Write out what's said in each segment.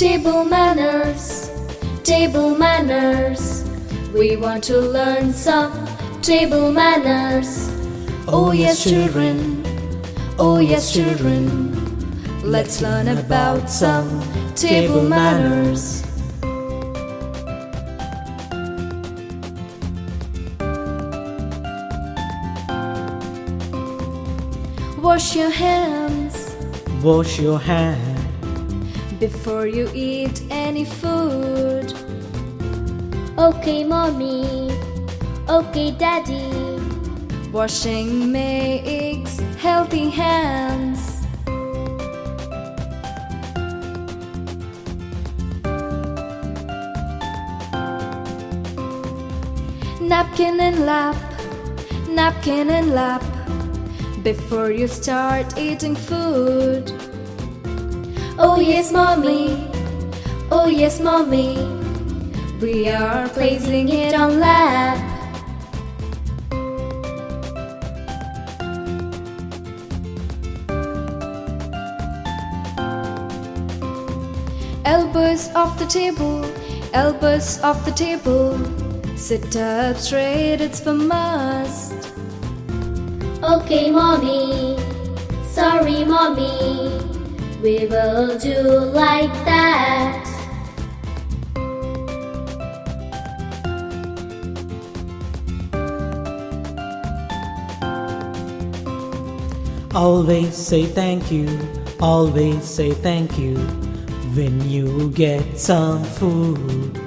Table manners, table manners. We want to learn some table manners. Oh, yes, children. Oh, yes, children. Let's learn about some table manners. Wash your hands Wash your hand before you eat any food. Okay, mommy. Okay, daddy. Washing makes healthy hands. Napkin and lap, napkin and lap before you start eating food. Oh, yes, mommy. Oh, yes, mommy. We are placing it on lap. Elbows off the table, elbows off the table. Sit up straight, it's for must. Okay, mommy. Sorry, mommy. We will do like that. Always say thank you, always say thank you when you get some food.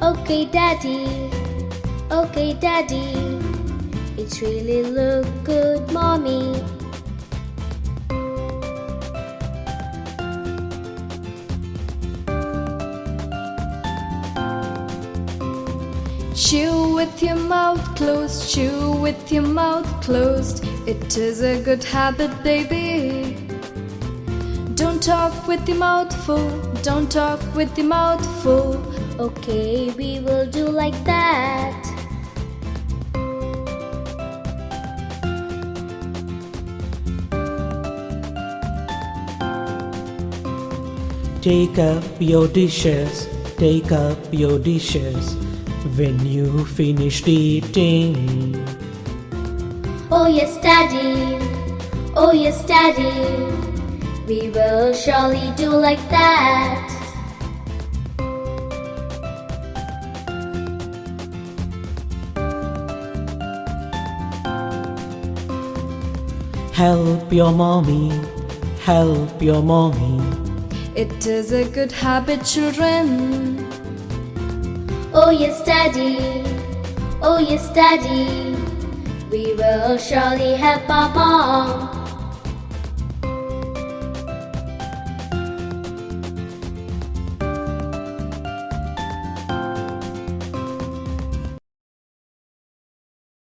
Okay, daddy. Okay, daddy. It really look good, mommy. Chew with your mouth closed, chew with your mouth closed. It is a good habit, baby. Don't talk with your mouth full, don't talk with your mouth full. Okay, we will do like that. Take up your dishes, take up your dishes when you finished eating. Oh, yes, daddy. Oh, yes, daddy. We will surely do like that. Help your mommy, help your mommy. It is a good habit, children. Oh, yes, daddy. Oh, yes, daddy. We will surely help our mom.